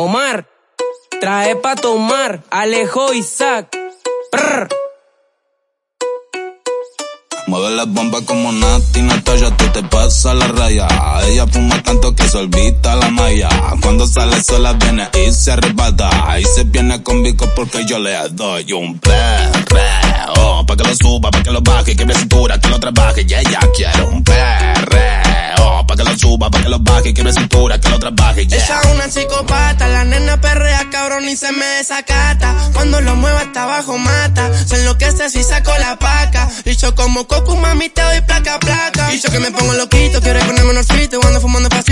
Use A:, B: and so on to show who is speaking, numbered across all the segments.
A: Omar, trae pa' tomar, Alejo Isaac. Prr.
B: Mueve la bomba como Nati Natalia, tú te pasas la raya. Ella fuma tanto que se olvida la malla. Cuando sale sola viene y se arrebata. Y se viene con bico porque yo le doy un perreo. Pa' que lo suba, pa' que lo baje, que me cintura, que lo trabaje. Y ella quiere un perreo. Pa' que lo suba, pa' que lo baje, que me cintura, que lo trabaje. Yeah.
C: Esa es una psicopata, perrea cabrón y se me desacata. Cuando lo mueva hasta abajo mata. Se enloquece si saco la paca. Y como coco, mami, te doy placa, placa. Y yo que me pongo loquito, quiero ponerme unos fritos. Cuando fumando pasito,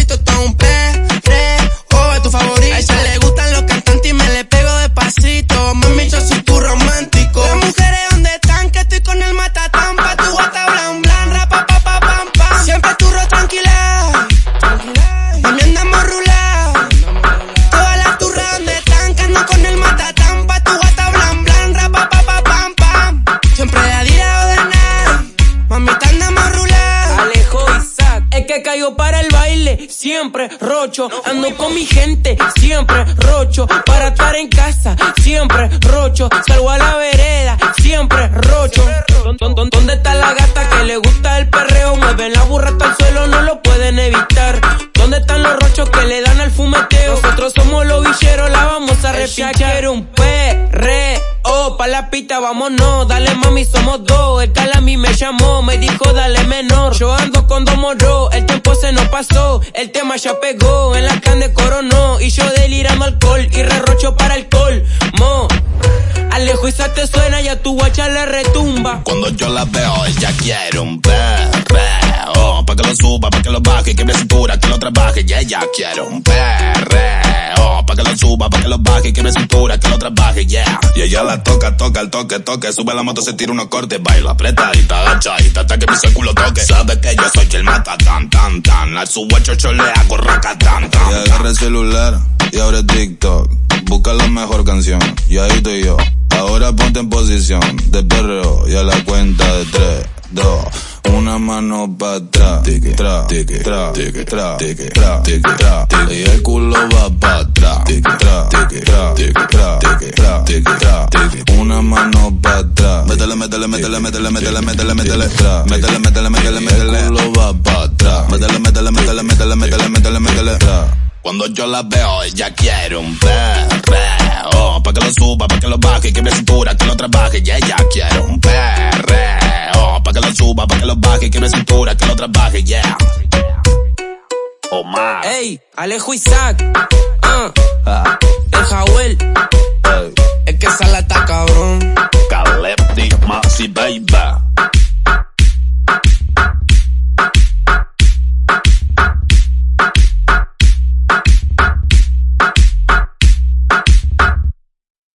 C: siempre
A: rocho. Ando con mi gente, siempre rocho. Para estar en casa, siempre rocho. Salgo a la vereda, siempre rocho. ¿Dó- dó- dó- ¿Dónde está la gata que le gusta el perreo? Mueven la burra hasta el suelo, no lo pueden evitar. ¿Dónde están los rochos que le dan al fumeteo? Nosotros somos los villeros, la vamos a repichar. Un perreo, pa' la pista, vámonos. Dale mami, somos dos. El cala a mí me llamó, me dijo dale menor. Yo ando con dos morros, el tiempo se nos pasó. El tema ya pegó, en la can coronó. Y yo delirando alcohol y rerrocho para alcohol. Mo, Alejo Isaac te suena y a tu guacha le retumba.
B: Cuando yo la veo, ella quiere un perreo. Pa' que lo suba, pa' que lo baje, que me cintura, que lo trabaje. Y ella quiere un perreo. Pa' que lo suba, pa' que lo baje, que me cintura, que lo trabaje. Yeah. Y ella la toca, toca, el toque, toque. Sube la moto, se tira unos cortes. Baila apretadita, agachadita, hasta que mi culo toque. Sabe que yo soy el mata tan, tan, tan. A su yo le hago raca tan, tan. Y agarra el celular y abre TikTok. Busca la mejor canción. Y ahí estoy yo. Ahora ponte en posición de perreo y a la cuenta de tres, dos, una mano para atrás, tique, tra, tique, tra, tique, tra, tique, tra, tique, tra, y tique, tra, tique, tra, tique, tra, una mano para atrás, métele, métele, métele, métele, métele, métele, métele, tra, métele, métele, métele, métele, el culo va para atrás, métele, métele, métele, métele, métele, métele, métele, tra. Cuando yo la veo, ella quiere un perreo. Pa' que lo suba, pa' que lo baje, que me cintura, que lo trabaje. Y ella quiere un perreo. Pa' que lo suba, pa' que lo baje, que me cintura, que lo trabaje. Yeah. Omar.
A: Ey, Alejo Isaac. Ah. Sebaiba.